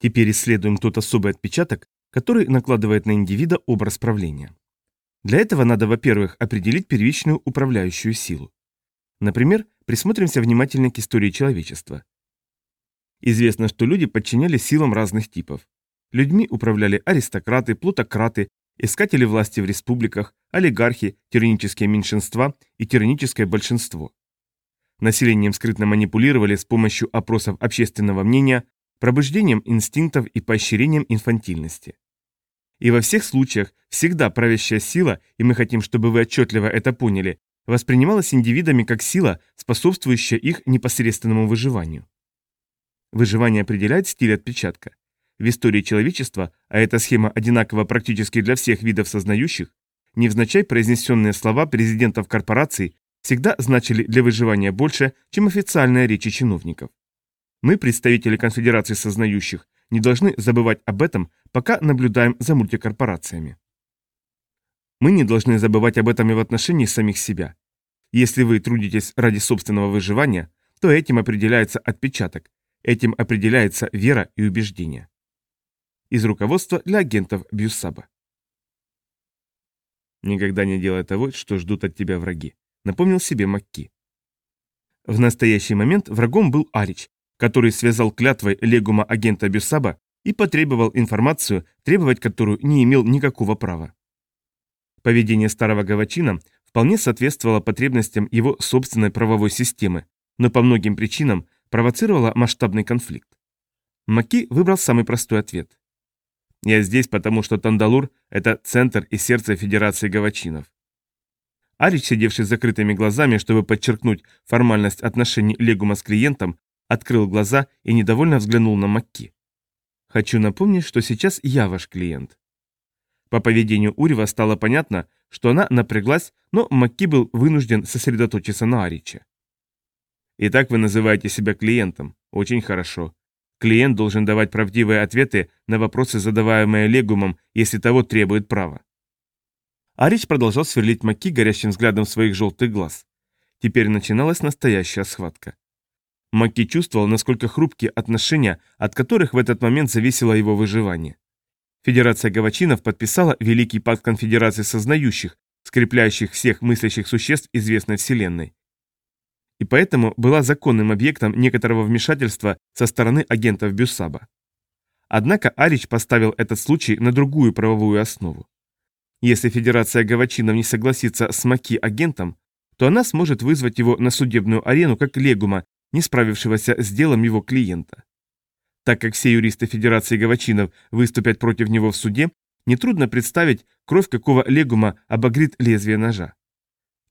Теперь исследуем тот особый отпечаток, который накладывает на индивида образ правления. Для этого надо, во-первых, определить первичную управляющую силу. Например, присмотримся внимательно к истории человечества. Известно, что люди подчинялись силам разных типов. Людьми управляли аристократы, плутократы, искатели власти в республиках, олигархи, тиранические меньшинства и тираническое большинство. Населением скрытно манипулировали с помощью опросов общественного мнения, пробуждением инстинктов и поощрением инфантильности. И во всех случаях всегда правящая сила, и мы хотим, чтобы вы отчетливо это поняли, воспринималась индивидами как сила, способствующая их непосредственному выживанию. Выживание определяет стиль отпечатка. В истории человечества, а эта схема одинакова практически для всех видов сознающих, невзначай произнесенные слова президентов корпораций всегда значили для выживания больше, чем официальные речи чиновников. Мы, представители конфедерации сознающих, не должны забывать об этом, пока наблюдаем за мультикорпорациями. Мы не должны забывать об этом и в отношении самих себя. Если вы трудитесь ради собственного выживания, то этим определяется отпечаток, этим определяется вера и убеждение. Из руководства для агентов Бьюсаба. Никогда не делай того, что ждут от тебя враги, напомнил себе Макки. В настоящий момент врагом был Арич, который связал клятвой легума агента Бюсаба и потребовал информацию, требовать которую не имел никакого права. Поведение старого Гавачина вполне соответствовало потребностям его собственной правовой системы, но по многим причинам провоцировало масштабный конфликт. Маки выбрал самый простой ответ. «Я здесь, потому что Тандалур – это центр и сердце Федерации Гавачинов». Арич, сидевший с закрытыми глазами, чтобы подчеркнуть формальность отношений Легума с клиентом, открыл глаза и недовольно взглянул на Макки. «Хочу напомнить, что сейчас я ваш клиент». По поведению Урева стало понятно, что она напряглась, но Макки был вынужден сосредоточиться на Ариче. «Итак, вы называете себя клиентом. Очень хорошо. Клиент должен давать правдивые ответы на вопросы, задаваемые легумом, если того требует право». Арич продолжал сверлить Макки горящим взглядом своих желтых глаз. Теперь начиналась настоящая схватка. Маки чувствовал, насколько хрупкие отношения, от которых в этот момент зависело его выживание. Федерация Гавачинов подписала Великий пакт конфедерации сознающих, скрепляющих всех мыслящих существ известной Вселенной. И поэтому была законным объектом некоторого вмешательства со стороны агентов Бюсаба. Однако Арич поставил этот случай на другую правовую основу. Если Федерация Гавачинов не согласится с Маки-агентом, то она сможет вызвать его на судебную арену как легума не справившегося с делом его клиента. Так как все юристы Федерации Гавачинов выступят против него в суде, нетрудно представить, кровь какого легума обогрит лезвие ножа.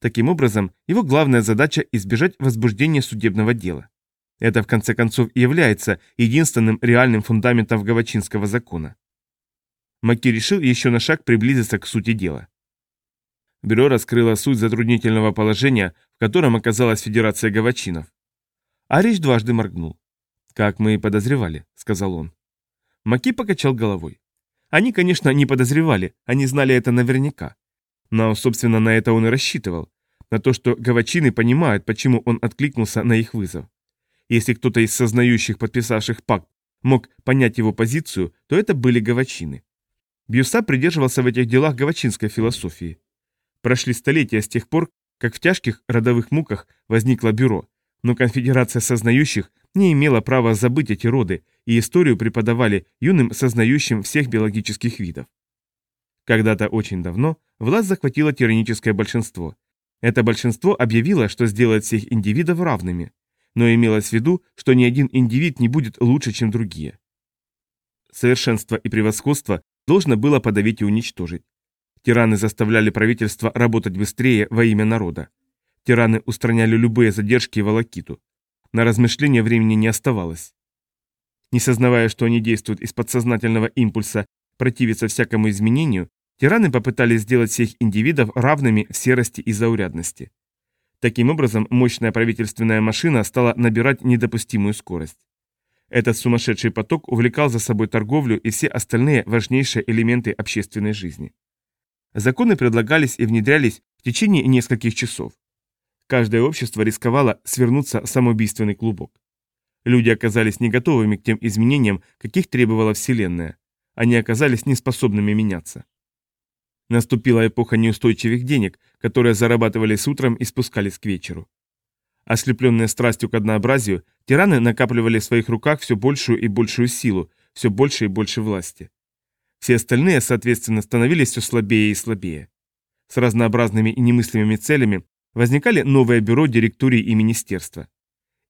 Таким образом, его главная задача – избежать возбуждения судебного дела. Это, в конце концов, является единственным реальным фундаментом Гавачинского закона. Маки решил еще на шаг приблизиться к сути дела. Бюро раскрыло суть затруднительного положения, в котором оказалась Федерация Гавачинов. Ариш дважды моргнул. «Как мы и подозревали», — сказал он. Маки покачал головой. Они, конечно, не подозревали, они знали это наверняка. Но, собственно, на это он и рассчитывал. На то, что гавачины понимают, почему он откликнулся на их вызов. Если кто-то из сознающих, подписавших пакт, мог понять его позицию, то это были гавачины. Бьюса придерживался в этих делах гавачинской философии. Прошли столетия с тех пор, как в тяжких родовых муках возникло бюро, но конфедерация сознающих не имела права забыть эти роды, и историю преподавали юным сознающим всех биологических видов. Когда-то очень давно власть захватила тираническое большинство. Это большинство объявило, что сделает всех индивидов равными, но имелось в виду, что ни один индивид не будет лучше, чем другие. Совершенство и превосходство должно было подавить и уничтожить. Тираны заставляли правительство работать быстрее во имя народа. Тираны устраняли любые задержки и волокиту. На размышления времени не оставалось. Не сознавая, что они действуют из подсознательного импульса противиться всякому изменению, тираны попытались сделать всех индивидов равными в серости и заурядности. Таким образом, мощная правительственная машина стала набирать недопустимую скорость. Этот сумасшедший поток увлекал за собой торговлю и все остальные важнейшие элементы общественной жизни. Законы предлагались и внедрялись в течение нескольких часов. Каждое общество рисковало свернуться самоубийственный клубок. Люди оказались не готовыми к тем изменениям, каких требовала Вселенная. Они оказались неспособными меняться. Наступила эпоха неустойчивых денег, которые зарабатывались утром и спускались к вечеру. Ослепленные страстью к однообразию, тираны накапливали в своих руках все большую и большую силу, все больше и больше власти. Все остальные, соответственно, становились все слабее и слабее. С разнообразными и немыслимыми целями возникали новые бюро, директории и министерства.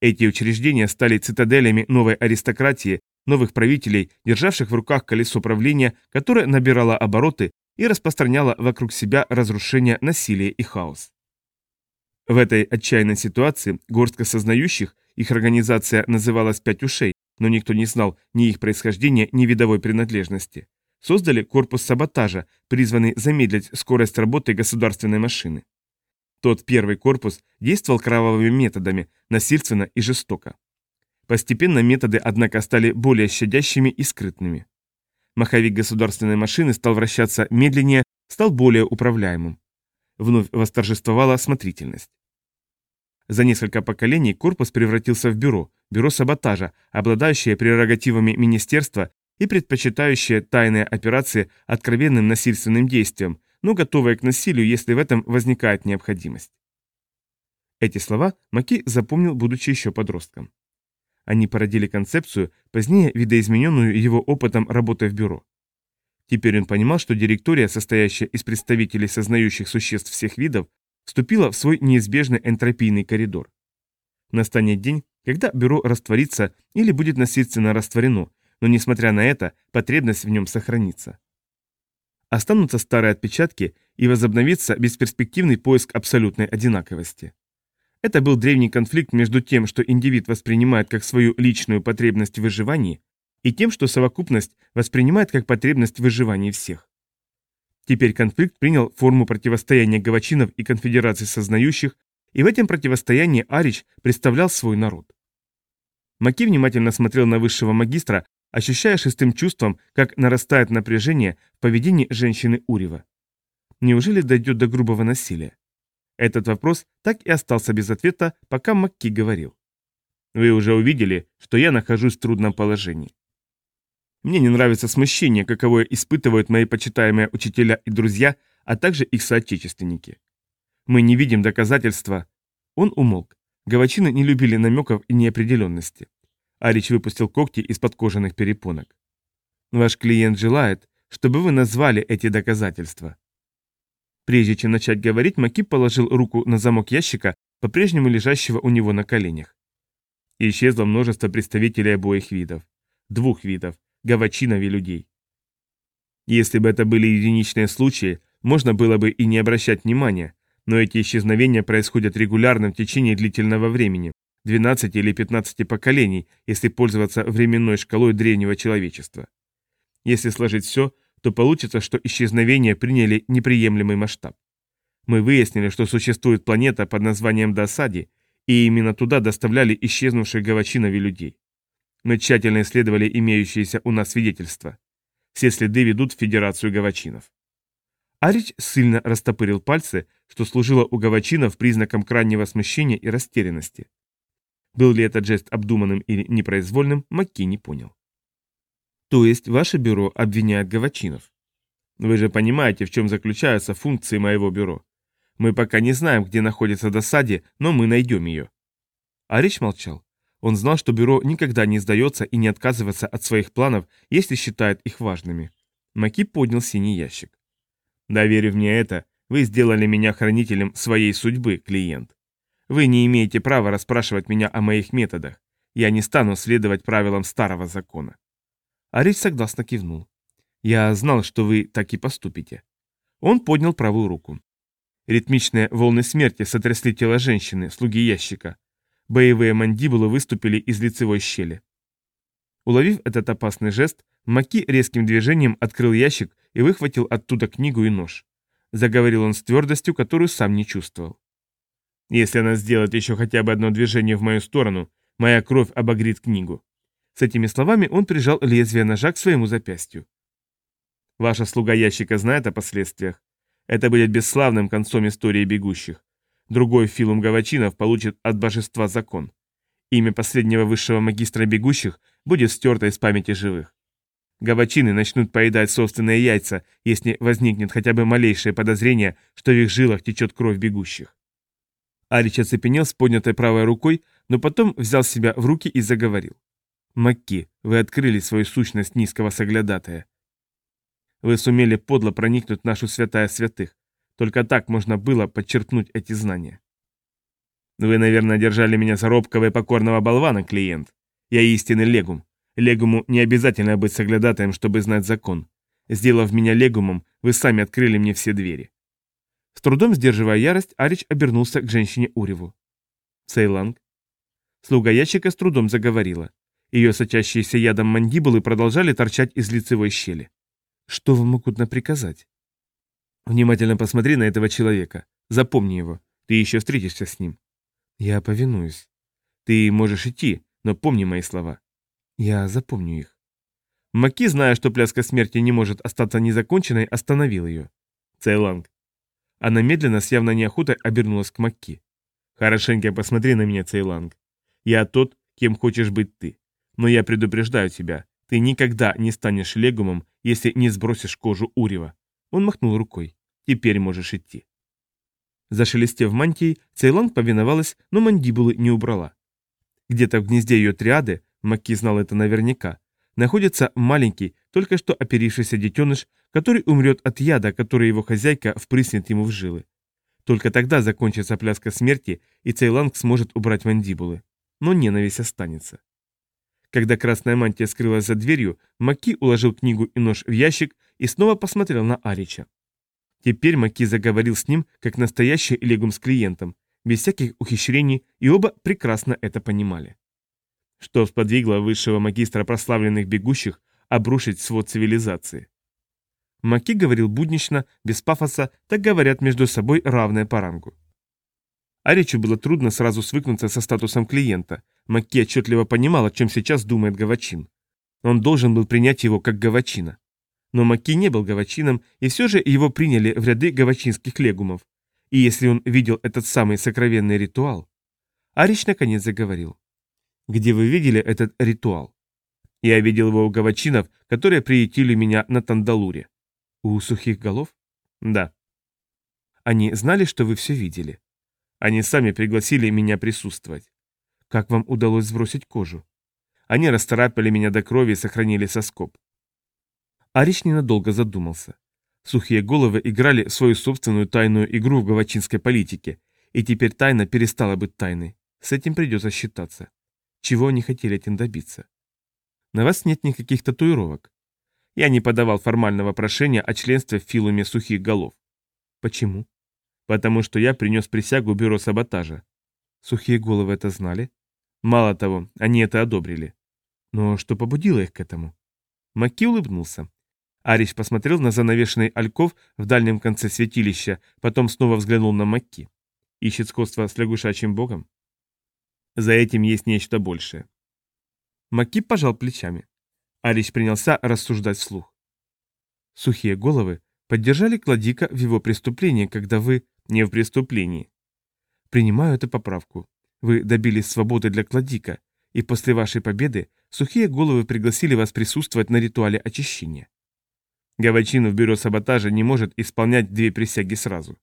Эти учреждения стали цитаделями новой аристократии, новых правителей, державших в руках колесо правления, которое набирало обороты и распространяло вокруг себя разрушение, насилие и хаос. В этой отчаянной ситуации горстка сознающих, их организация называлась «Пять ушей», но никто не знал ни их происхождения, ни видовой принадлежности, создали корпус саботажа, призванный замедлить скорость работы государственной машины. Тот первый корпус действовал кровавыми методами, насильственно и жестоко. Постепенно методы, однако, стали более щадящими и скрытными. Маховик государственной машины стал вращаться медленнее, стал более управляемым. Вновь восторжествовала осмотрительность. За несколько поколений корпус превратился в бюро, бюро саботажа, обладающее прерогативами министерства и предпочитающее тайные операции откровенным насильственным действиям, но готовое к насилию, если в этом возникает необходимость. Эти слова Маки запомнил, будучи еще подростком. Они породили концепцию, позднее видоизмененную его опытом работы в бюро. Теперь он понимал, что директория, состоящая из представителей сознающих существ всех видов, вступила в свой неизбежный энтропийный коридор. Настанет день, когда бюро растворится или будет насильственно растворено, но несмотря на это, потребность в нем сохранится. Останутся старые отпечатки и возобновится бесперспективный поиск абсолютной одинаковости. Это был древний конфликт между тем, что индивид воспринимает как свою личную потребность в выживании, и тем, что совокупность воспринимает как потребность в выживании всех. Теперь конфликт принял форму противостояния гавачинов и конфедерации сознающих, и в этом противостоянии Арич представлял свой народ. Маки внимательно смотрел на высшего магистра, ощущая шестым чувством, как нарастает напряжение в поведении женщины Урева. Неужели дойдет до грубого насилия? Этот вопрос так и остался без ответа, пока Макки говорил. Вы уже увидели, что я нахожусь в трудном положении. Мне не нравится смущение, каковое испытывают мои почитаемые учителя и друзья, а также их соотечественники. Мы не видим доказательства. Он умолк. Гавачины не любили намеков и неопределенности. Арич выпустил когти из-под кожаных перепонок. Ваш клиент желает, чтобы вы назвали эти доказательства. Прежде чем начать говорить, Маки положил руку на замок ящика, по-прежнему лежащего у него на коленях. исчезло множество представителей обоих видов. Двух видов – гавачинов и людей. Если бы это были единичные случаи, можно было бы и не обращать внимания, но эти исчезновения происходят регулярно в течение длительного времени, 12 или 15 поколений, если пользоваться временной шкалой древнего человечества. Если сложить все, то получится, что исчезновения приняли неприемлемый масштаб. Мы выяснили, что существует планета под названием Досади, и именно туда доставляли исчезнувших гавачинов и людей. Мы тщательно исследовали имеющиеся у нас свидетельства. Все следы ведут в Федерацию гавачинов. Арич сильно растопырил пальцы, что служило у гавачинов признаком крайнего смущения и растерянности. Был ли этот жест обдуманным или непроизвольным, Макки не понял. То есть ваше бюро обвиняет Гавачинов? Вы же понимаете, в чем заключаются функции моего бюро. Мы пока не знаем, где находится досаде, но мы найдем ее. Арич молчал. Он знал, что бюро никогда не сдается и не отказывается от своих планов, если считает их важными. Маки поднял синий ящик. Доверив мне это, вы сделали меня хранителем своей судьбы, клиент. Вы не имеете права расспрашивать меня о моих методах. Я не стану следовать правилам старого закона. Арич согласно кивнул. Я знал, что вы так и поступите. Он поднял правую руку. Ритмичные волны смерти сотрясли тело женщины, слуги ящика. Боевые мандибулы выступили из лицевой щели. Уловив этот опасный жест, Маки резким движением открыл ящик и выхватил оттуда книгу и нож. Заговорил он с твердостью, которую сам не чувствовал. Если она сделает еще хотя бы одно движение в мою сторону, моя кровь обогрит книгу. С этими словами он прижал лезвие ножа к своему запястью. Ваша слуга ящика знает о последствиях. Это будет бесславным концом истории бегущих. Другой филум Гавачинов получит от божества закон. Имя последнего высшего магистра бегущих будет стерто из памяти живых. Гавачины начнут поедать собственные яйца, если возникнет хотя бы малейшее подозрение, что в их жилах течет кровь бегущих. Арич оцепенел с поднятой правой рукой, но потом взял себя в руки и заговорил. «Макки, вы открыли свою сущность низкого соглядатая. Вы сумели подло проникнуть в нашу святая святых. Только так можно было подчеркнуть эти знания. Вы, наверное, держали меня за робкого и покорного болвана, клиент. Я истинный легум. Легуму не обязательно быть соглядатаем, чтобы знать закон. Сделав меня легумом, вы сами открыли мне все двери. С трудом сдерживая ярость, Арич обернулся к женщине Уреву. Цейланг. Слуга ящика с трудом заговорила. Ее сочащиеся ядом мандибулы продолжали торчать из лицевой щели. Что вам могут наприказать? Внимательно посмотри на этого человека. Запомни его. Ты еще встретишься с ним. Я повинуюсь. Ты можешь идти, но помни мои слова. Я запомню их. Маки, зная, что пляска смерти не может остаться незаконченной, остановил ее. Цейланг. Она медленно, с явной неохотой обернулась к Макки. Хорошенько посмотри на меня, Цейланг. Я тот, кем хочешь быть ты. Но я предупреждаю тебя, ты никогда не станешь легумом, если не сбросишь кожу Урева. Он махнул рукой. Теперь можешь идти. Зашелестев мантией, Цейланг повиновалась, но мандибулы не убрала. Где-то в гнезде ее триады, Макки знал это наверняка, находится маленький, только что оперившийся детеныш, который умрет от яда, который его хозяйка впрыснет ему в жилы. Только тогда закончится пляска смерти, и Цейланг сможет убрать мандибулы. Но ненависть останется. Когда красная мантия скрылась за дверью, Маки уложил книгу и нож в ящик и снова посмотрел на Арича. Теперь Маки заговорил с ним, как настоящий легум с клиентом, без всяких ухищрений, и оба прекрасно это понимали. Что сподвигло высшего магистра прославленных бегущих обрушить свод цивилизации? Маки говорил буднично, без пафоса, так говорят между собой равные по рангу. Аричу было трудно сразу свыкнуться со статусом клиента. Макки отчетливо понимал, о чем сейчас думает Гавачин. Он должен был принять его как Гавачина. Но Макки не был Гавачином, и все же его приняли в ряды гавачинских легумов. И если он видел этот самый сокровенный ритуал... Арич наконец заговорил. «Где вы видели этот ритуал?» «Я видел его у гавачинов, которые приютили меня на Тандалуре». «У сухих голов?» «Да». «Они знали, что вы все видели?» Они сами пригласили меня присутствовать. Как вам удалось сбросить кожу? Они расторапали меня до крови и сохранили соскоб. Арич ненадолго задумался. Сухие головы играли свою собственную тайную игру в гавачинской политике, и теперь тайна перестала быть тайной. С этим придется считаться. Чего они хотели этим добиться? На вас нет никаких татуировок. Я не подавал формального прошения о членстве в филуме сухих голов. Почему? потому что я принес присягу бюро саботажа. Сухие головы это знали? Мало того, они это одобрили. Но что побудило их к этому? Маки улыбнулся. Ариш посмотрел на занавешенный альков в дальнем конце святилища, потом снова взглянул на Макки. Ищет сходство с лягушачьим богом? За этим есть нечто большее. Маки пожал плечами. Ариш принялся рассуждать вслух. Сухие головы поддержали Кладика в его преступлении, когда вы не в преступлении. Принимаю эту поправку. Вы добились свободы для Кладика, и после вашей победы сухие головы пригласили вас присутствовать на ритуале очищения. Гавачин в бюро саботажа не может исполнять две присяги сразу.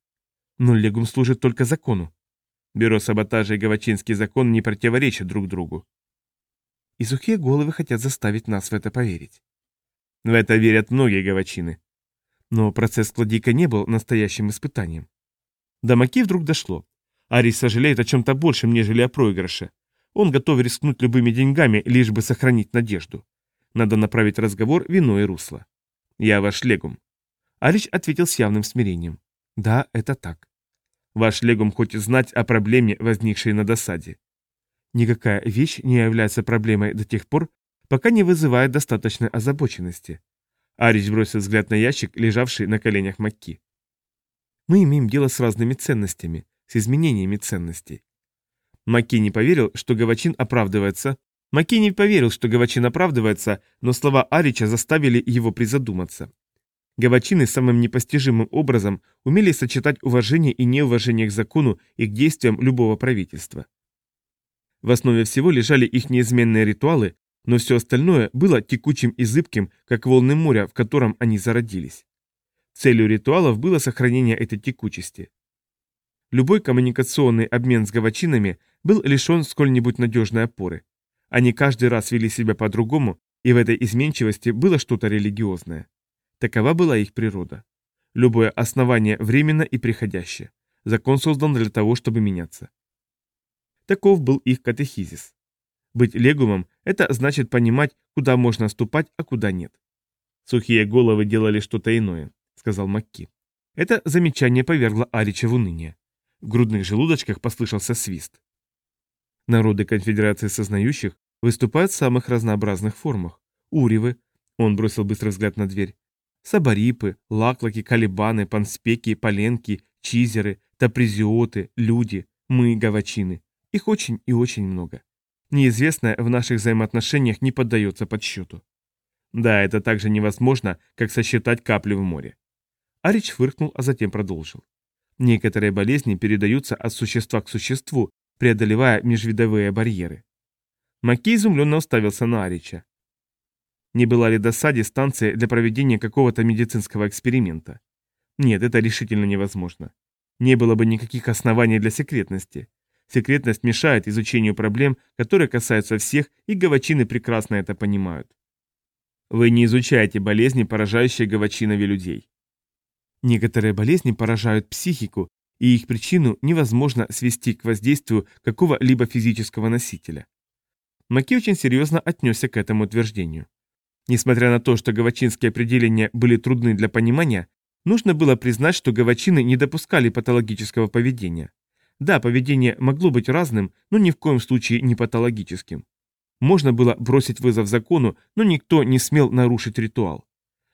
Но легум служит только закону. Бюро саботажа и гавачинский закон не противоречат друг другу. И сухие головы хотят заставить нас в это поверить. В это верят многие гавачины. Но процесс Кладика не был настоящим испытанием. До Маки вдруг дошло. Арий сожалеет о чем-то большем, нежели о проигрыше. Он готов рискнуть любыми деньгами, лишь бы сохранить надежду. Надо направить разговор в иное русло. «Я ваш легум». Арич ответил с явным смирением. «Да, это так. Ваш легум хочет знать о проблеме, возникшей на досаде. Никакая вещь не является проблемой до тех пор, пока не вызывает достаточной озабоченности». Арич бросил взгляд на ящик, лежавший на коленях Макки. Мы имеем дело с разными ценностями, с изменениями ценностей. Маки не поверил, что Гавачин оправдывается. Маки не поверил, что Гавачин оправдывается, но слова Арича заставили его призадуматься. Гавачины самым непостижимым образом умели сочетать уважение и неуважение к закону и к действиям любого правительства. В основе всего лежали их неизменные ритуалы, но все остальное было текучим и зыбким, как волны моря, в котором они зародились. Целью ритуалов было сохранение этой текучести. Любой коммуникационный обмен с гавачинами был лишен сколь-нибудь надежной опоры. Они каждый раз вели себя по-другому, и в этой изменчивости было что-то религиозное. Такова была их природа. Любое основание временно и приходящее. Закон создан для того, чтобы меняться. Таков был их катехизис. Быть легумом – это значит понимать, куда можно ступать, а куда нет. Сухие головы делали что-то иное, сказал Макки. Это замечание повергло Арича в уныние. В грудных желудочках послышался свист. Народы конфедерации сознающих выступают в самых разнообразных формах. Уривы, он бросил быстрый взгляд на дверь, сабарипы, лаклаки, калибаны, панспеки, поленки, чизеры, тапризиоты, люди, мы, гавачины. Их очень и очень много. Неизвестное в наших взаимоотношениях не поддается подсчету. Да, это так же невозможно, как сосчитать капли в море. Арич фыркнул, а затем продолжил. Некоторые болезни передаются от существа к существу, преодолевая межвидовые барьеры. Маки изумленно уставился на Арича. Не была ли досаде станция для проведения какого-то медицинского эксперимента? Нет, это решительно невозможно. Не было бы никаких оснований для секретности. Секретность мешает изучению проблем, которые касаются всех, и гавачины прекрасно это понимают. Вы не изучаете болезни, поражающие гавачинови людей. Некоторые болезни поражают психику, и их причину невозможно свести к воздействию какого-либо физического носителя. Маки очень серьезно отнесся к этому утверждению. Несмотря на то, что гавачинские определения были трудны для понимания, нужно было признать, что гавачины не допускали патологического поведения. Да, поведение могло быть разным, но ни в коем случае не патологическим. Можно было бросить вызов закону, но никто не смел нарушить ритуал.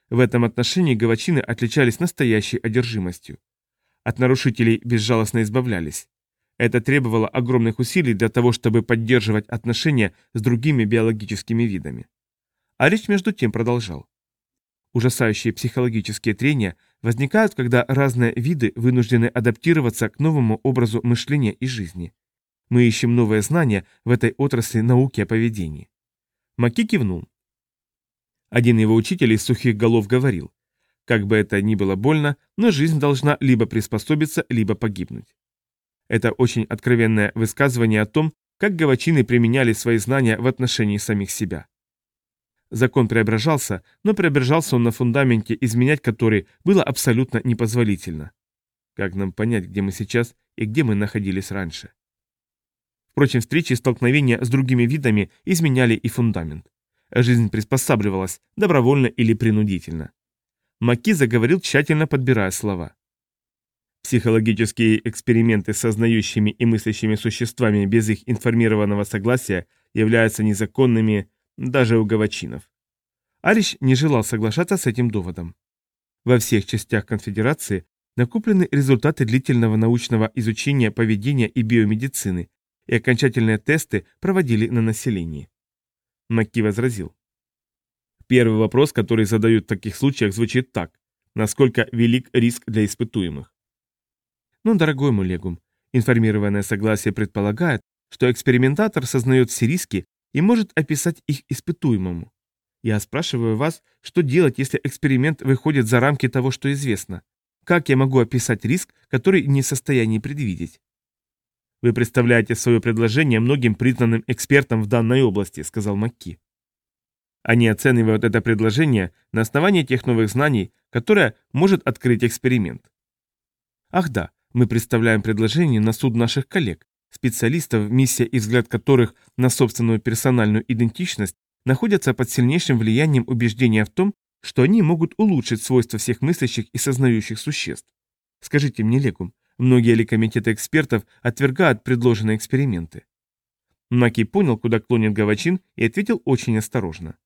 В этом отношении гавачины отличались настоящей одержимостью. От нарушителей безжалостно избавлялись. Это требовало огромных усилий для того, чтобы поддерживать отношения с другими биологическими видами. А речь между тем продолжал. Ужасающие психологические трения возникают, когда разные виды вынуждены адаптироваться к новому образу мышления и жизни. Мы ищем новые знания в этой отрасли науки о поведении. Маки кивнул. Один его учитель из сухих голов говорил, как бы это ни было больно, но жизнь должна либо приспособиться, либо погибнуть. Это очень откровенное высказывание о том, как гавачины применяли свои знания в отношении самих себя. Закон преображался, но преображался он на фундаменте, изменять который было абсолютно непозволительно. Как нам понять, где мы сейчас и где мы находились раньше? Впрочем, встречи и столкновения с другими видами изменяли и фундамент. Жизнь приспосабливалась, добровольно или принудительно. Маки заговорил, тщательно подбирая слова. Психологические эксперименты с сознающими и мыслящими существами без их информированного согласия являются незаконными, даже у гавачинов. Арич не желал соглашаться с этим доводом. Во всех частях конфедерации накоплены результаты длительного научного изучения поведения и биомедицины, и окончательные тесты проводили на населении. Макки возразил. Первый вопрос, который задают в таких случаях, звучит так. Насколько велик риск для испытуемых? Ну, дорогой мой информированное согласие предполагает, что экспериментатор сознает все риски и может описать их испытуемому. Я спрашиваю вас, что делать, если эксперимент выходит за рамки того, что известно? Как я могу описать риск, который не в состоянии предвидеть? Вы представляете свое предложение многим признанным экспертам в данной области, сказал Макки. Они оценивают это предложение на основании тех новых знаний, которые может открыть эксперимент. Ах да, мы представляем предложение на суд наших коллег, специалистов, миссия и взгляд которых на собственную персональную идентичность находятся под сильнейшим влиянием убеждения в том, что они могут улучшить свойства всех мыслящих и сознающих существ. Скажите мне, Лекум, многие ли комитеты экспертов отвергают предложенные эксперименты? Маки понял, куда клонит Гавачин, и ответил очень осторожно.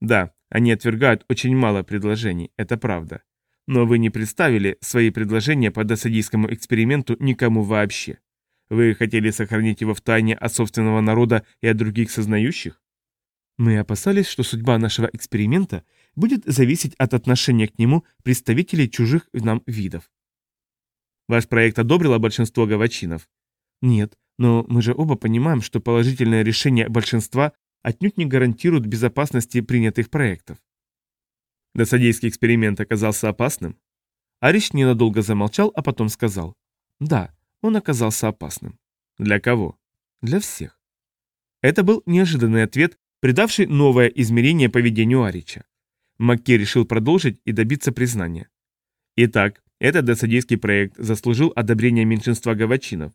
Да, они отвергают очень мало предложений, это правда. Но вы не представили свои предложения по досадийскому эксперименту никому вообще. Вы хотели сохранить его в тайне от собственного народа и от других сознающих? Мы опасались, что судьба нашего эксперимента будет зависеть от отношения к нему представителей чужих нам видов. Ваш проект одобрило большинство гавачинов? Нет, Но мы же оба понимаем, что положительное решение большинства отнюдь не гарантирует безопасности принятых проектов. Досадейский эксперимент оказался опасным? Ариш ненадолго замолчал, а потом сказал. Да, он оказался опасным. Для кого? Для всех. Это был неожиданный ответ, придавший новое измерение поведению Арича. Макки решил продолжить и добиться признания. Итак, этот досадейский проект заслужил одобрение меньшинства гавачинов.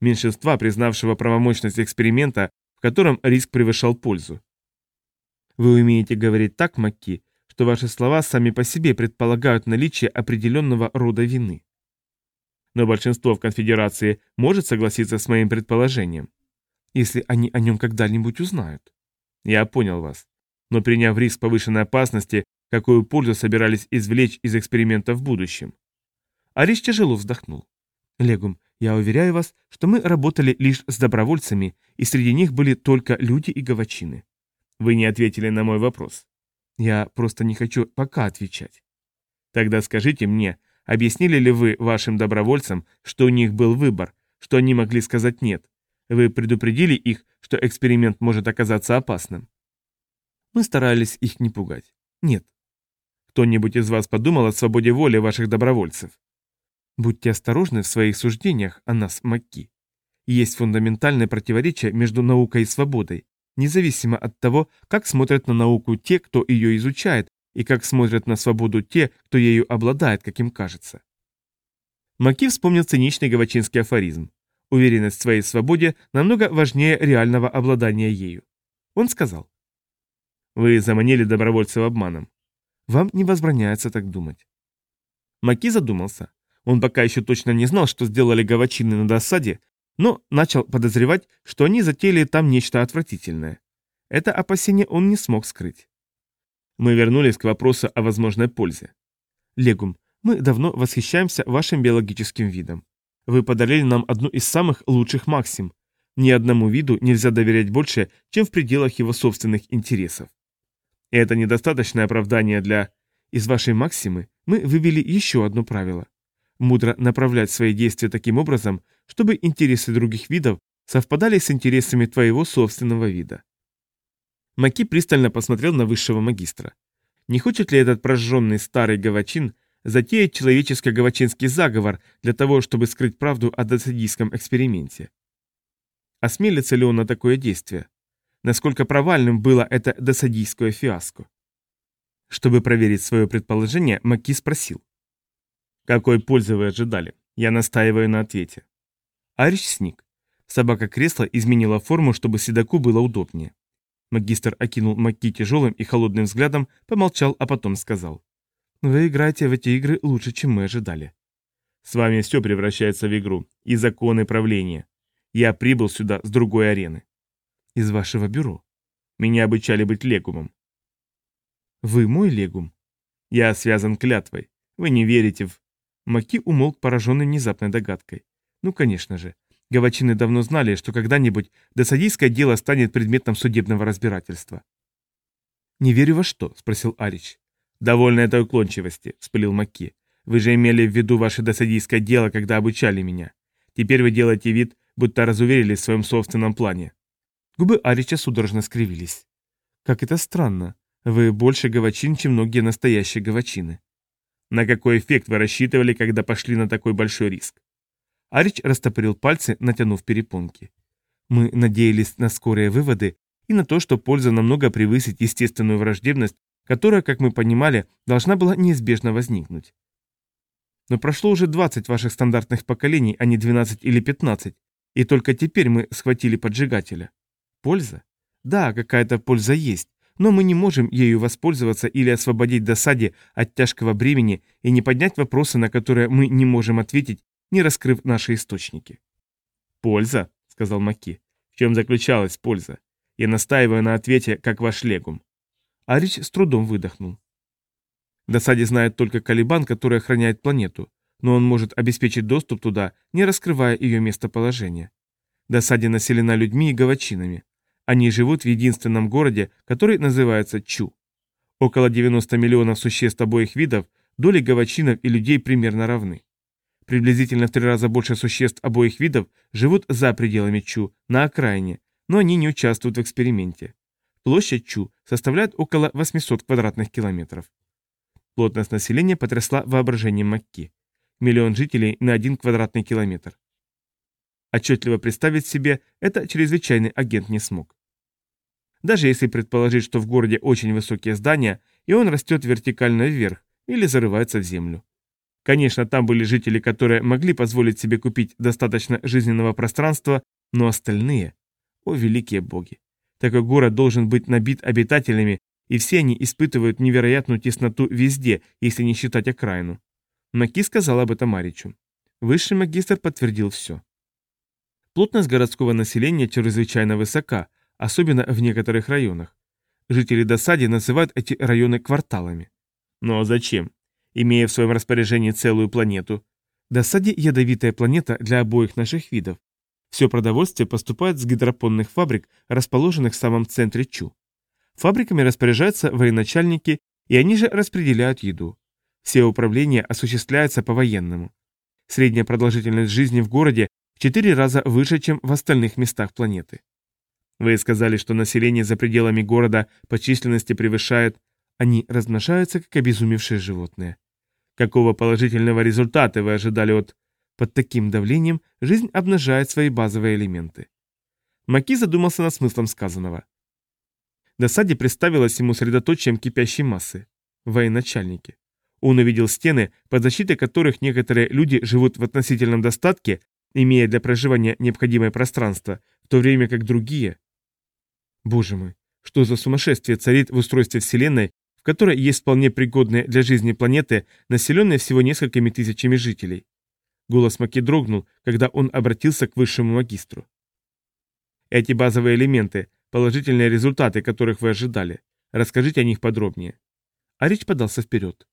Меньшинства, признавшего правомощность эксперимента, в котором риск превышал пользу. Вы умеете говорить так, Макки, что ваши слова сами по себе предполагают наличие определенного рода вины. Но большинство в конфедерации может согласиться с моим предположением, если они о нем когда-нибудь узнают. Я понял вас. Но приняв риск повышенной опасности, какую пользу собирались извлечь из эксперимента в будущем? Ариш тяжело вздохнул. Легум, я уверяю вас, что мы работали лишь с добровольцами, и среди них были только люди и гавачины. Вы не ответили на мой вопрос. Я просто не хочу пока отвечать. Тогда скажите мне, объяснили ли вы вашим добровольцам, что у них был выбор, что они могли сказать «нет»? Вы предупредили их, что эксперимент может оказаться опасным? Мы старались их не пугать. Нет. Кто-нибудь из вас подумал о свободе воли ваших добровольцев? Будьте осторожны в своих суждениях о нас, Макки. Есть фундаментальное противоречие между наукой и свободой, независимо от того, как смотрят на науку те, кто ее изучает, и как смотрят на свободу те, кто ею обладает, как им кажется. Маки вспомнил циничный гавачинский афоризм. Уверенность в своей свободе намного важнее реального обладания ею. Он сказал. «Вы заманили добровольцев обманом. Вам не возбраняется так думать». Маки задумался. Он пока еще точно не знал, что сделали гавачины на досаде, но начал подозревать, что они затеяли там нечто отвратительное. Это опасение он не смог скрыть. Мы вернулись к вопросу о возможной пользе. Легум, мы давно восхищаемся вашим биологическим видом. Вы подарили нам одну из самых лучших максим. Ни одному виду нельзя доверять больше, чем в пределах его собственных интересов. И это недостаточное оправдание для... Из вашей максимы мы вывели еще одно правило мудро направлять свои действия таким образом, чтобы интересы других видов совпадали с интересами твоего собственного вида. Маки пристально посмотрел на высшего магистра. Не хочет ли этот прожженный старый гавачин затеять человеческо-гавачинский заговор для того, чтобы скрыть правду о досадийском эксперименте? Осмелится ли он на такое действие? Насколько провальным было это досадийское фиаско? Чтобы проверить свое предположение, Маки спросил. Какой пользы вы ожидали? Я настаиваю на ответе. Арич сник. Собака кресла изменила форму, чтобы седаку было удобнее. Магистр окинул Макки тяжелым и холодным взглядом, помолчал, а потом сказал. «Вы играете в эти игры лучше, чем мы ожидали». «С вами все превращается в игру. И законы правления. Я прибыл сюда с другой арены». «Из вашего бюро». «Меня обучали быть легумом». «Вы мой легум?» «Я связан клятвой. Вы не верите в Маки умолк, пораженный внезапной догадкой. Ну, конечно же. Гавачины давно знали, что когда-нибудь досадийское дело станет предметом судебного разбирательства. «Не верю во что?» – спросил Арич. «Довольно этой уклончивости», – вспылил Маки. «Вы же имели в виду ваше досадийское дело, когда обучали меня. Теперь вы делаете вид, будто разуверились в своем собственном плане». Губы Арича судорожно скривились. «Как это странно. Вы больше гавачин, чем многие настоящие гавачины». На какой эффект вы рассчитывали, когда пошли на такой большой риск? Арич растопырил пальцы, натянув перепонки. Мы надеялись на скорые выводы и на то, что польза намного превысит естественную враждебность, которая, как мы понимали, должна была неизбежно возникнуть. Но прошло уже 20 ваших стандартных поколений, а не 12 или 15, и только теперь мы схватили поджигателя. Польза? Да, какая-то польза есть, но мы не можем ею воспользоваться или освободить досаде от тяжкого бремени и не поднять вопросы, на которые мы не можем ответить, не раскрыв наши источники. «Польза», — сказал Маки. «В чем заключалась польза? Я настаиваю на ответе, как ваш легум». Арич с трудом выдохнул. Досаде знает только Калибан, который охраняет планету, но он может обеспечить доступ туда, не раскрывая ее местоположение. Досаде населена людьми и гавачинами. Они живут в единственном городе, который называется Чу. Около 90 миллионов существ обоих видов, доли гавачинов и людей примерно равны. Приблизительно в три раза больше существ обоих видов живут за пределами Чу, на окраине, но они не участвуют в эксперименте. Площадь Чу составляет около 800 квадратных километров. Плотность населения потрясла воображением Макки. Миллион жителей на один квадратный километр. Отчетливо представить себе это чрезвычайный агент не смог. Даже если предположить, что в городе очень высокие здания, и он растет вертикально вверх или зарывается в землю. Конечно, там были жители, которые могли позволить себе купить достаточно жизненного пространства, но остальные... О, великие боги! Такой город должен быть набит обитателями, и все они испытывают невероятную тесноту везде, если не считать окраину. Маки сказал об этом Маричу. Высший магистр подтвердил все. Плотность городского населения чрезвычайно высока, особенно в некоторых районах. Жители Досади называют эти районы кварталами. Но зачем? Имея в своем распоряжении целую планету. Досади – ядовитая планета для обоих наших видов. Все продовольствие поступает с гидропонных фабрик, расположенных в самом центре Чу. Фабриками распоряжаются военачальники, и они же распределяют еду. Все управления осуществляются по-военному. Средняя продолжительность жизни в городе в 4 раза выше, чем в остальных местах планеты. Вы сказали, что население за пределами города по численности превышает... Они размножаются, как обезумевшие животные. Какого положительного результата вы ожидали от... Под таким давлением жизнь обнажает свои базовые элементы. Маки задумался над смыслом сказанного. Досаде представилось ему средоточием кипящей массы. Военачальники. Он увидел стены, под защитой которых некоторые люди живут в относительном достатке, имея для проживания необходимое пространство, в то время как другие... Боже мой, что за сумасшествие царит в устройстве Вселенной, в которой есть вполне пригодные для жизни планеты, населенные всего несколькими тысячами жителей. Голос Маки дрогнул, когда он обратился к высшему магистру. Эти базовые элементы, положительные результаты, которых вы ожидали. Расскажите о них подробнее. Арич подался вперед.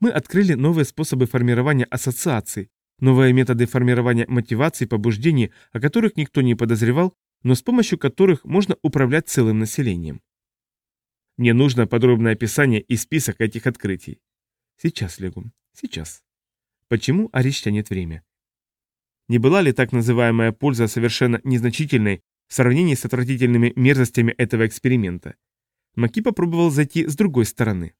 Мы открыли новые способы формирования ассоциаций, новые методы формирования мотиваций, побуждений, о которых никто не подозревал, но с помощью которых можно управлять целым населением. Мне нужно подробное описание и список этих открытий. Сейчас, Легум, сейчас. Почему Арич тянет время? Не была ли так называемая польза совершенно незначительной в сравнении с отвратительными мерзостями этого эксперимента? Маки попробовал зайти с другой стороны.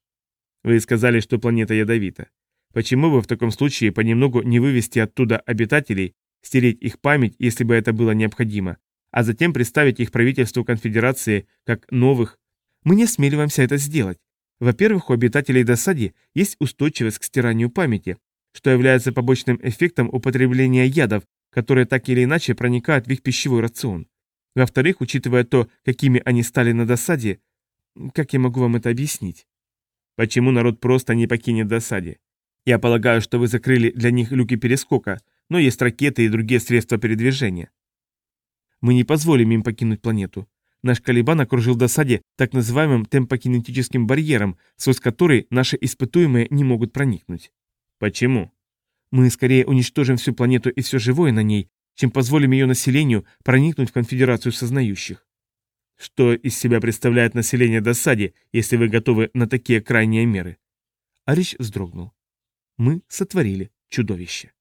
Вы сказали, что планета ядовита. Почему бы в таком случае понемногу не вывести оттуда обитателей, стереть их память, если бы это было необходимо, а затем представить их правительству конфедерации как новых? Мы не осмеливаемся это сделать. Во-первых, у обитателей досади есть устойчивость к стиранию памяти, что является побочным эффектом употребления ядов, которые так или иначе проникают в их пищевой рацион. Во-вторых, учитывая то, какими они стали на досаде, как я могу вам это объяснить? Почему народ просто не покинет досаде? Я полагаю, что вы закрыли для них люки перескока, но есть ракеты и другие средства передвижения. Мы не позволим им покинуть планету. Наш Калибан окружил досаде так называемым темпокинетическим барьером, сквозь который наши испытуемые не могут проникнуть. Почему? Мы скорее уничтожим всю планету и все живое на ней, чем позволим ее населению проникнуть в конфедерацию сознающих. Что из себя представляет население досаде, если вы готовы на такие крайние меры? Арич вздрогнул. Мы сотворили чудовище.